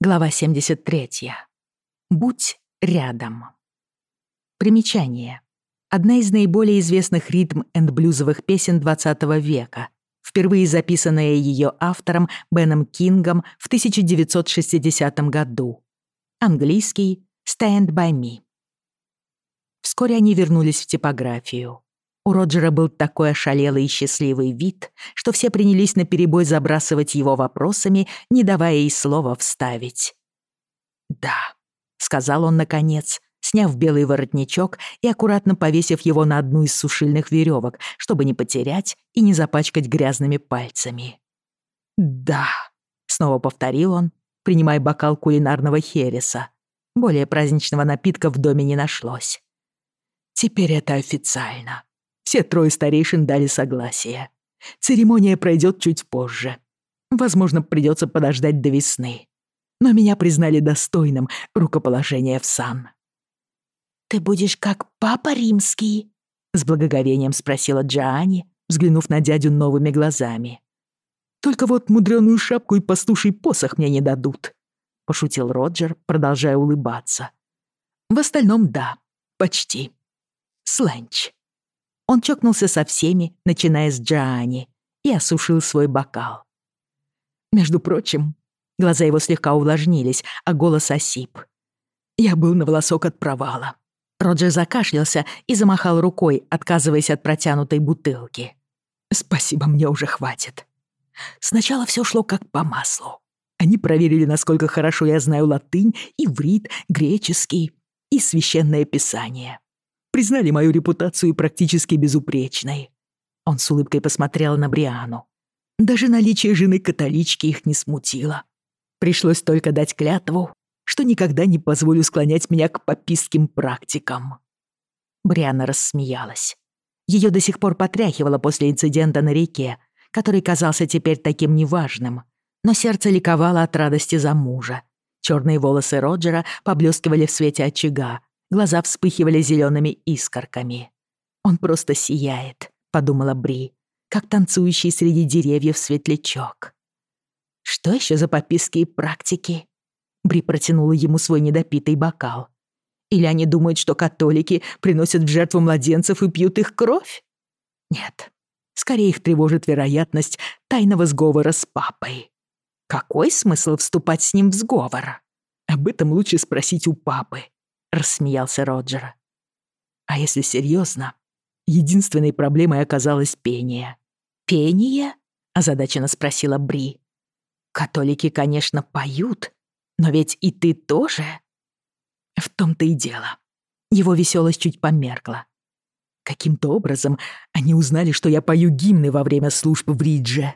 Глава 73. Будь рядом. Примечание. Одна из наиболее известных ритм-энд-блюзовых песен XX века, впервые записанная ее автором Беном Кингом в 1960 году. Английский «Stand by me». Вскоре они вернулись в типографию. У У Роджера был такой ошалелый и счастливый вид, что все принялись наперебой забрасывать его вопросами, не давая ей слова вставить. «Да», — сказал он наконец, сняв белый воротничок и аккуратно повесив его на одну из сушильных веревок, чтобы не потерять и не запачкать грязными пальцами. «Да», — снова повторил он, принимая бокал кулинарного хереса. Более праздничного напитка в доме не нашлось. «Теперь это официально». Все трое старейшин дали согласие. Церемония пройдет чуть позже. Возможно, придется подождать до весны. Но меня признали достойным рукоположения в сан. «Ты будешь как папа римский?» — с благоговением спросила Джоанни, взглянув на дядю новыми глазами. «Только вот мудреную шапку и пастуший посох мне не дадут», — пошутил Роджер, продолжая улыбаться. «В остальном, да, почти. Сленч». Он чокнулся со всеми, начиная с Джоанни, и осушил свой бокал. Между прочим, глаза его слегка увлажнились, а голос осип. Я был на волосок от провала. Роджер закашлялся и замахал рукой, отказываясь от протянутой бутылки. «Спасибо, мне уже хватит». Сначала все шло как по маслу. Они проверили, насколько хорошо я знаю латынь, иврит, греческий и священное писание признали мою репутацию практически безупречной. Он с улыбкой посмотрел на Бриану. Даже наличие жены-католички их не смутило. Пришлось только дать клятву, что никогда не позволю склонять меня к папистским практикам. Бриана рассмеялась. Ее до сих пор потряхивало после инцидента на реке, который казался теперь таким неважным. Но сердце ликовало от радости за мужа. Черные волосы Роджера поблескивали в свете очага, глаза вспыхивали зелеными искорками. Он просто сияет, подумала Бри, как танцующий среди деревьев светлячок. Что еще за пописки и практики? Бри протянула ему свой недопитый бокал. Или они думают, что католики приносят в жертву младенцев и пьют их кровь? Нет. Скорее их тревожит вероятность тайного сговора с папой. Какой смысл вступать с ним в сговор? Об этом лучше спросить у папы, рассмеялся Роджер. «А если серьезно, единственной проблемой оказалось пение». «Пение?» — озадаченно спросила Бри. «Католики, конечно, поют, но ведь и ты тоже?» В том-то и дело. Его веселость чуть померкла. Каким-то образом они узнали, что я пою гимны во время служб в Ридже.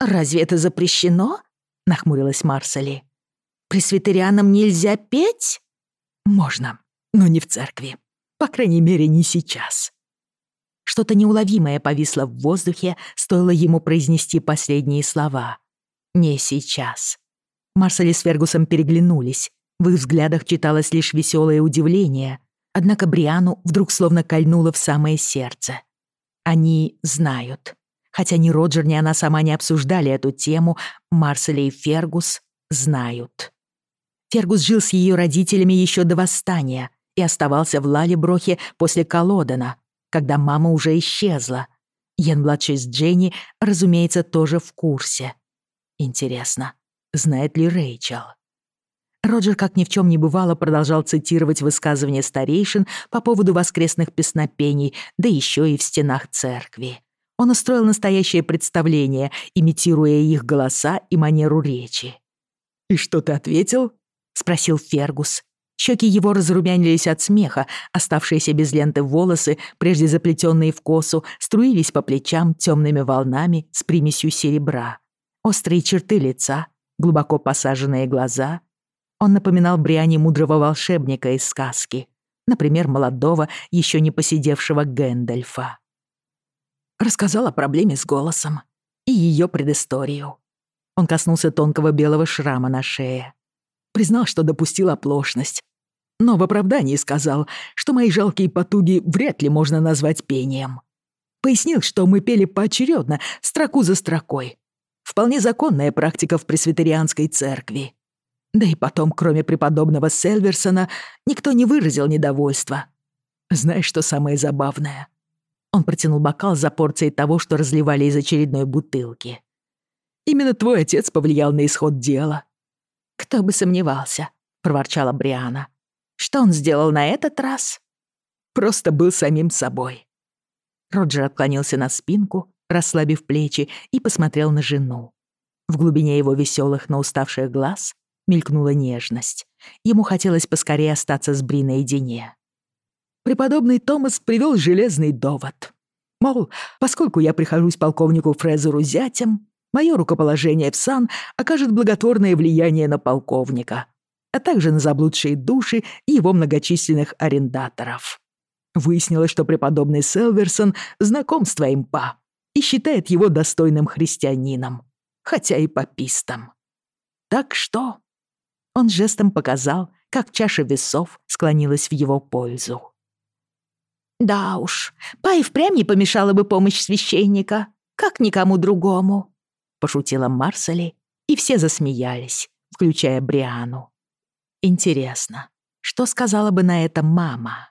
«Разве это запрещено?» — нахмурилась Марсели. Можно, но не в церкви. По крайней мере, не сейчас. Что-то неуловимое повисло в воздухе, стоило ему произнести последние слова. «Не сейчас». Марсели с Фергусом переглянулись. В их взглядах читалось лишь веселое удивление. Однако Бриану вдруг словно кольнуло в самое сердце. Они знают. Хотя ни Роджер, ни она сама не обсуждали эту тему, Марсели и Фергус знают. Фергус жил с ее родителями еще до восстания и оставался в Лалеброхе после Колодена, когда мама уже исчезла. Ян-младший с Дженни, разумеется, тоже в курсе. Интересно, знает ли Рэйчел? Роджер, как ни в чем не бывало, продолжал цитировать высказывания старейшин по поводу воскресных песнопений, да еще и в стенах церкви. Он устроил настоящее представление, имитируя их голоса и манеру речи. «И что ты ответил?» спросил Фергус. Щеки его разрумянились от смеха, оставшиеся без ленты волосы, прежде заплетенные в косу, струились по плечам темными волнами с примесью серебра. Острые черты лица, глубоко посаженные глаза. Он напоминал Бриане мудрого волшебника из сказки, например, молодого, еще не посидевшего Гэндальфа. Рассказал о проблеме с голосом и ее предысторию. Он коснулся тонкого белого шрама на шее. признал, что допустил оплошность. Но в оправдании сказал, что мои жалкие потуги вряд ли можно назвать пением. Пояснил, что мы пели поочередно, строку за строкой. Вполне законная практика в пресвитерианской церкви. Да и потом, кроме преподобного Сельверсона, никто не выразил недовольства. Знаешь, что самое забавное? Он протянул бокал за порцией того, что разливали из очередной бутылки. Именно твой отец повлиял на исход дела. Кто бы сомневался, проворчала Бриана. Что он сделал на этот раз? Просто был самим собой. Роджер отклонился на спинку, расслабив плечи, и посмотрел на жену. В глубине его веселых, но уставших глаз мелькнула нежность. Ему хотелось поскорее остаться с Бри наедине. Преподобный Томас привел железный довод. Мол, поскольку Мое рукоположение в сан окажет благотворное влияние на полковника, а также на заблудшие души и его многочисленных арендаторов. Выяснилось, что преподобный Селверсон знаком с твоим па и считает его достойным христианином, хотя и папистом. Так что...» Он жестом показал, как чаша весов склонилась в его пользу. «Да уж, Па и впрямь не помешала бы помощь священника, как никому другому», пошутила Марсели, и все засмеялись, включая Бриану. Интересно, что сказала бы на это мама?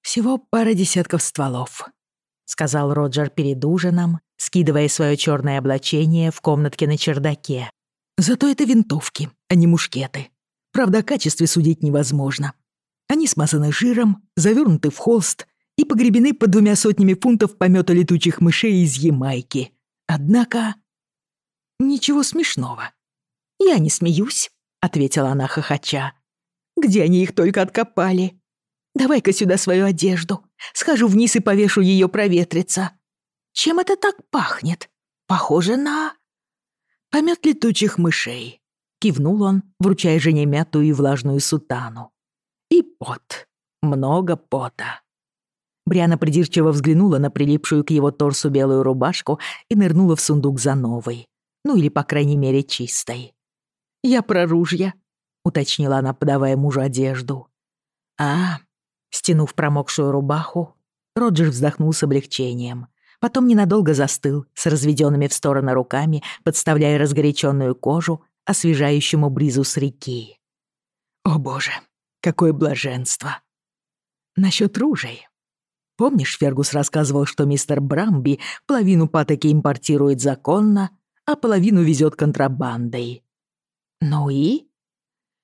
«Всего пара десятков стволов», — сказал Роджер перед ужином, скидывая свое черное облачение в комнатке на чердаке. «Зато это винтовки, а не мушкеты. Правда, о качестве судить невозможно. Они смазаны жиром, завернуты в холст и погребены под двумя сотнями фунтов помета летучих мышей из Ямайки. Однако... Ничего смешного. «Я не смеюсь», — ответила она хохоча. «Где они их только откопали? Давай-ка сюда свою одежду. Схожу вниз и повешу ее проветриться. Чем это так пахнет? Похоже на...» «Помет летучих мышей», — кивнул он, вручая жене мятую и влажную сутану. «И пот. Много пота». Бриана придирчиво взглянула на прилипшую к его торсу белую рубашку и нырнула в сундук за новой. Ну или, по крайней мере, чистой. «Я про ружья», — уточнила она, подавая мужу одежду. «А...» — стянув промокшую рубаху, Роджер вздохнул с облегчением. Потом ненадолго застыл, с разведенными в стороны руками, подставляя разгоряченную кожу освежающему бризу с реки. «О боже, какое блаженство!» «Насчёт ружей», Помнишь, Фергус рассказывал, что мистер Брамби половину патоки импортирует законно, а половину везет контрабандой? Ну и?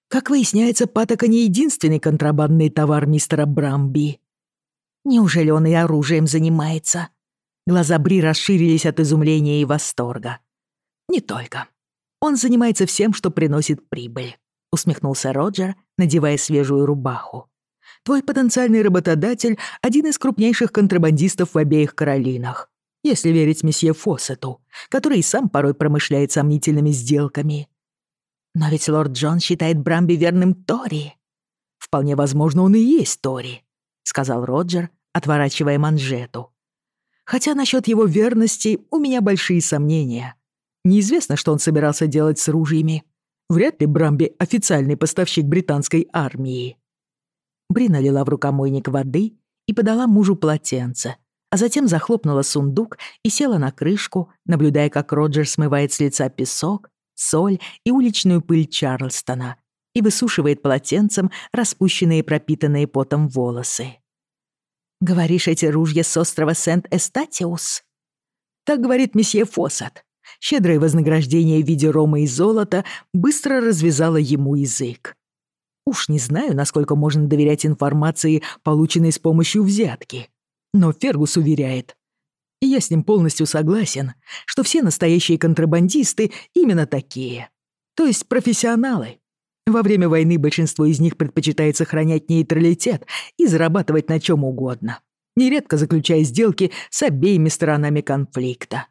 Как выясняется, патока не единственный контрабандный товар мистера Брамби. Неужели он и оружием занимается? Глаза Бри расширились от изумления и восторга. Не только. Он занимается всем, что приносит прибыль, усмехнулся Роджер, надевая свежую рубаху твой потенциальный работодатель — один из крупнейших контрабандистов в обеих Каролинах, если верить месье Фоссету, который и сам порой промышляет сомнительными сделками. Но ведь лорд Джон считает Брамби верным Тори. Вполне возможно, он и есть Тори, — сказал Роджер, отворачивая манжету. Хотя насчет его верности у меня большие сомнения. Неизвестно, что он собирался делать с ружьями. Вряд ли Брамби — официальный поставщик британской армии. Брина лила в рукомойник воды и подала мужу полотенце, а затем захлопнула сундук и села на крышку, наблюдая, как Роджер смывает с лица песок, соль и уличную пыль Чарльстона и высушивает полотенцем распущенные пропитанные потом волосы. «Говоришь, эти ружья с острова Сент-Эстатиус?» «Так говорит месье Фосат», Щедрое вознаграждение в виде рома и золота быстро развязало ему язык. Уж не знаю, насколько можно доверять информации, полученной с помощью взятки. Но Фергус уверяет. И я с ним полностью согласен, что все настоящие контрабандисты именно такие. То есть профессионалы. Во время войны большинство из них предпочитает сохранять нейтралитет и зарабатывать на чем угодно, нередко заключая сделки с обеими сторонами конфликта.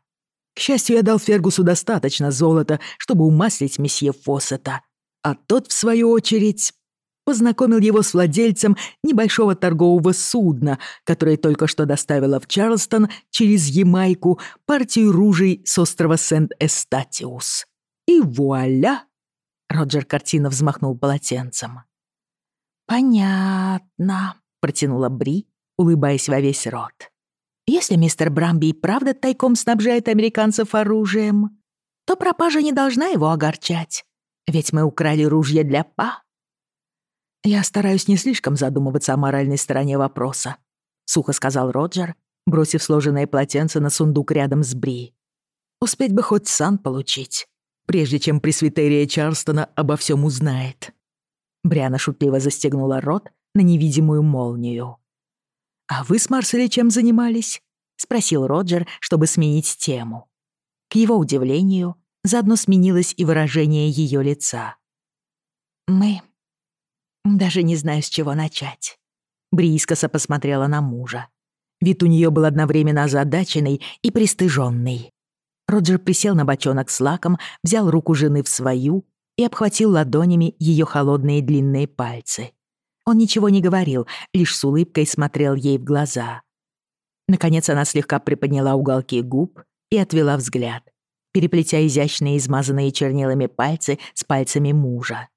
К счастью, я дал Фергусу достаточно золота, чтобы умаслить месье Фоссета, а тот, в свою очередь, познакомил его с владельцем небольшого торгового судна, которое только что доставило в Чарльстон через Ямайку партию ружей с острова Сент-Эстатиус. И вуаля! Роджер картина взмахнул полотенцем. «Понятно», — протянула Бри, улыбаясь во весь рот. «Если мистер Брамби и правда тайком снабжает американцев оружием, то пропажа не должна его огорчать. Ведь мы украли ружье для Па, «Я стараюсь не слишком задумываться о моральной стороне вопроса», — сухо сказал Роджер, бросив сложенное полотенце на сундук рядом с Бри. «Успеть бы хоть сан получить, прежде чем пресвитерия Чарстона обо всем узнает». Бриана шутливо застегнула рот на невидимую молнию. «А вы с Марсели чем занимались?» — спросил Роджер, чтобы сменить тему. К его удивлению, заодно сменилось и выражение ее лица. «Мы... Даже не знаю, с чего начать. Брийскоса посмотрела на мужа. Вид у нее был одновременно озадаченный и пристыженный. Роджер присел на бочонок с лаком, взял руку жены в свою и обхватил ладонями ее холодные длинные пальцы. Он ничего не говорил, лишь с улыбкой смотрел ей в глаза. Наконец она слегка приподняла уголки губ и отвела взгляд, переплетя изящные измазанные чернилами пальцы с пальцами мужа.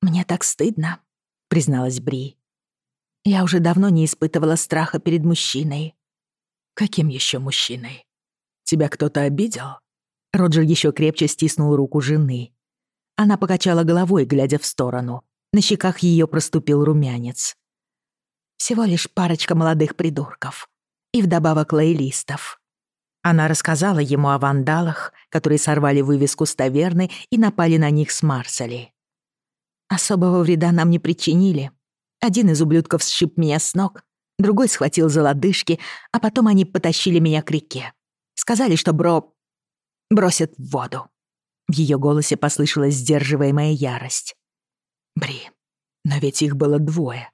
«Мне так стыдно», — призналась Бри. «Я уже давно не испытывала страха перед мужчиной». «Каким еще мужчиной? Тебя кто-то обидел?» Роджер еще крепче стиснул руку жены. Она покачала головой, глядя в сторону. На щеках ее проступил румянец. «Всего лишь парочка молодых придурков. И вдобавок лоялистов». Она рассказала ему о вандалах, которые сорвали вывеску с таверны и напали на них с Марсели. Особого вреда нам не причинили, один из ублюдков сшиб меня с ног, другой схватил за лодыжки, а потом они потащили меня к реке. Сказали, что Бро бросят в воду. В ее голосе послышалась сдерживаемая ярость. «Бри, но ведь их было двое.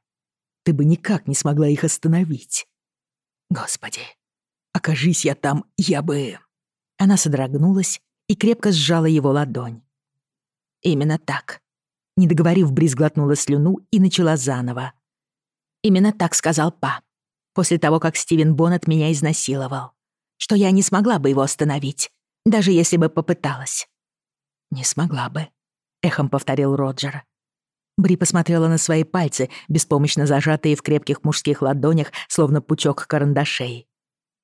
Ты бы никак не смогла их остановить. Господи, окажись я там, я бы...» Она содрогнулась и Не договорив, недоговорив, брезглотнула слюну и начала заново. Именно так сказал Па, после того, как Стивен Боннет меня изнасиловал. Что я не смогла бы его остановить, даже если бы попыталась. «Не смогла бы», — эхом повторил Роджер. Бри посмотрела на свои пальцы, беспомощно зажатые в крепких мужских ладонях, словно пучок карандашей.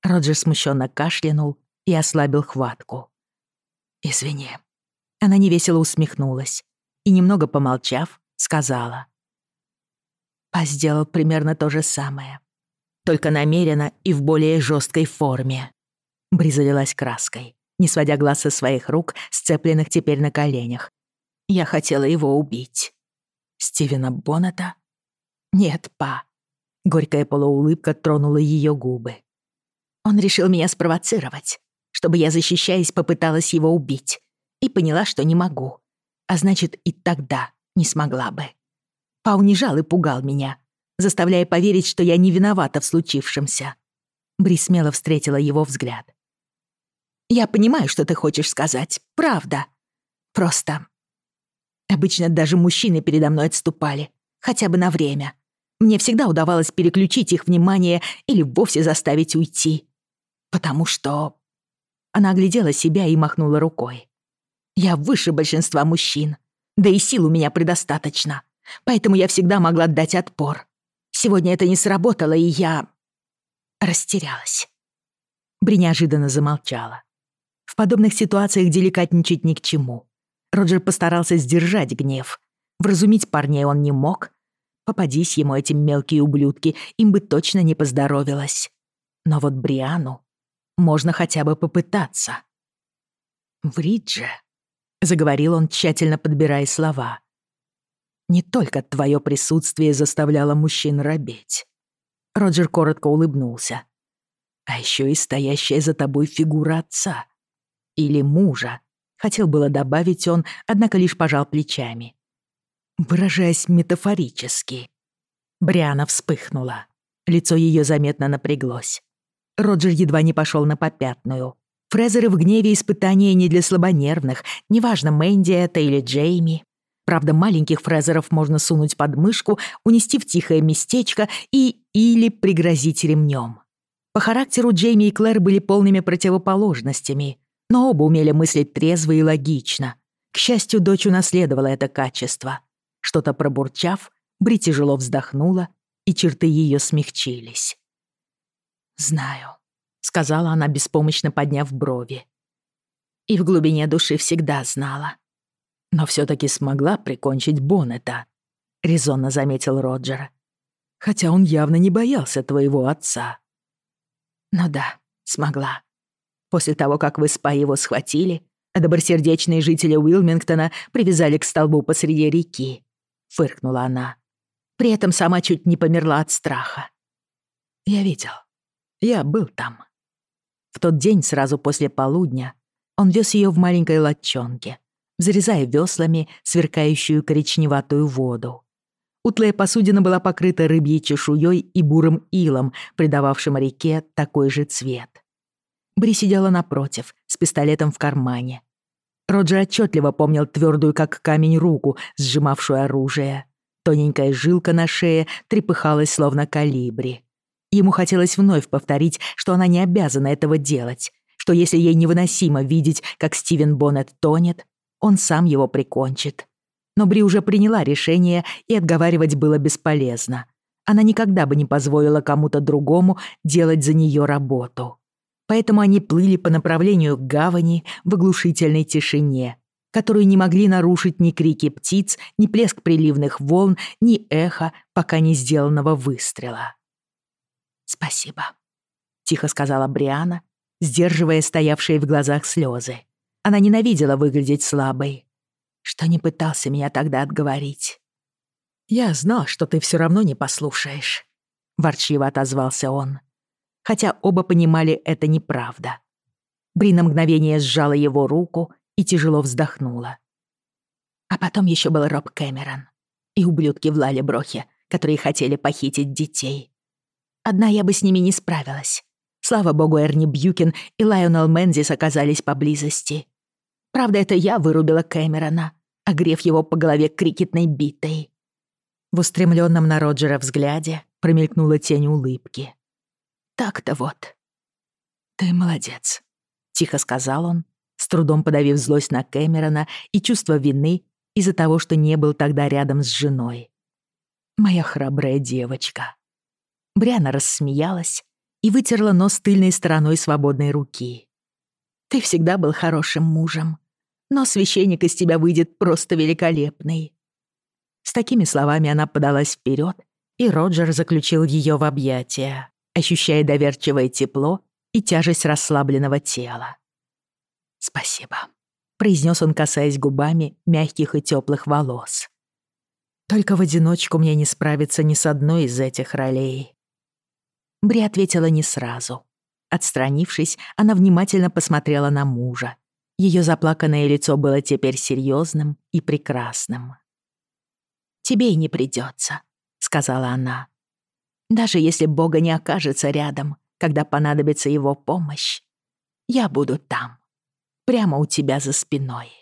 Роджер смущенно кашлянул и ослабил хватку. «Извини». Она невесело усмехнулась и немного помолчав, сказала. Па сделал примерно то же самое, только намеренно и в более жесткой форме». Бри залилась краской, не сводя глаз со своих рук, сцепленных теперь на коленях. «Я хотела его убить». «Стивена Боната? «Нет, па». Горькая полуулыбка тронула ее губы. «Он решил меня спровоцировать, чтобы я, защищаясь, попыталась его убить, и поняла, что не могу. а значит, и тогда не смогла бы. Па унижал и пугал меня, заставляя поверить, что я не виновата в случившемся. Бри смело встретила его взгляд. «Я понимаю, что ты хочешь сказать. Правда. Просто... Обычно даже мужчины передо мной отступали. Хотя бы на время. Мне всегда удавалось переключить их внимание или вовсе заставить уйти. Потому что...» Она оглядела себя и махнула рукой. Я выше большинства мужчин. Да и сил у меня предостаточно. Поэтому я всегда могла дать отпор. Сегодня это не сработало, и я... растерялась. Бри неожиданно замолчала. В подобных ситуациях деликатничать ни к чему. Роджер постарался сдержать гнев. Вразумить парней он не мог. Попадись ему эти мелкие ублюдки, им бы точно не поздоровилось. Но вот Бриану можно хотя бы попытаться. Вриджи. Заговорил он, тщательно подбирая слова. «Не только твое присутствие заставляло мужчин робеть». Роджер коротко улыбнулся. «А еще и стоящая за тобой фигура отца. Или мужа», — хотел было добавить он, однако лишь пожал плечами. Выражаясь метафорически. Бриана вспыхнула. Лицо ее заметно напряглось. Роджер едва не пошел на попятную. Фрезеры в гневе испытания не для слабонервных, неважно, Мэнди это или Джейми. Правда, маленьких фрезеров можно сунуть под мышку, унести в тихое местечко и или пригрозить ремнем. По характеру Джейми и Клэр были полными противоположностями, но оба умели мыслить трезво и логично. К счастью, дочь унаследовала это качество. Что-то пробурчав, Бри тяжело вздохнула, и черты ее смягчились. «Знаю», — сказала она, беспомощно подняв брови. И в глубине души всегда знала. Но всё-таки смогла прикончить Боннета, резонно заметил Роджер. Хотя он явно не боялся твоего отца. Ну да, смогла. После того, как вы спа его схватили, добросердечные жители Уилмингтона привязали к столбу посреди реки, фыркнула она. При этом сама чуть не померла от страха. Я видел. Я был там. В тот день, сразу после полудня, он вез ее в маленькой лодчонке, зарезая веслами сверкающую коричневатую воду. Утлая посудина была покрыта рыбьей чешуей и бурым илом, придававшим реке такой же цвет. Бри сидела напротив, с пистолетом в кармане. Роджер отчетливо помнил твердую, как камень, руку, сжимавшую оружие. Тоненькая жилка на шее трепыхалась, словно калибри. Ему хотелось вновь повторить, что она не обязана этого делать, что если ей невыносимо видеть, как Стивен Боннет тонет, он сам его прикончит. Но Бри уже приняла решение, и отговаривать было бесполезно. Она никогда бы не позволила кому-то другому делать за нее работу. Поэтому они плыли по направлению к гавани в оглушительной тишине, которую не могли нарушить ни крики птиц, ни плеск приливных волн, ни эхо пока не сделанного выстрела. спасибо. Тихо сказала Бриана, сдерживая стоявшие в глазах слезы. Она ненавидела выглядеть слабой. Что не пытался меня тогда отговорить. «Я знал, что ты все равно не послушаешь», — ворчливо отозвался он. Хотя оба понимали, это неправда. Бри на мгновение сжала его руку и тяжело вздохнула. А потом еще был Роб Кэмерон и ублюдки в Лале Брохе, которые хотели похитить детей. Одна я бы с ними не справилась. Слава богу, Эрни Бьюкин и Лайонел Мензис оказались поблизости. Правда, это я вырубила Кэмерона, огрев его по голове крикетной битой. В устремленном на Роджера взгляде промелькнула тень улыбки. Так-то вот. «Ты молодец», — тихо сказал он, с трудом подавив злость на Кэмерона и чувство вины из-за того, что не был тогда рядом с женой. «Моя храбрая девочка». Брианарас рассмеялась и вытерла нос тыльной стороной свободной руки. «Ты всегда был хорошим мужем, но священник из тебя выйдет просто великолепный». С такими словами она подалась вперед, и Роджер заключил ее в объятия, ощущая доверчивое тепло и тяжесть расслабленного тела. «Спасибо», — произнес он, касаясь губами мягких и теплых волос. «Только в одиночку мне не справиться ни с одной из этих ролей. Бри ответила не сразу. Отстранившись, она внимательно посмотрела на мужа. Ее заплаканное лицо было теперь серьезным и прекрасным. «Тебе и не придется», — сказала она. «Даже если Бога не окажется рядом, когда понадобится его помощь, я буду там, прямо у тебя за спиной».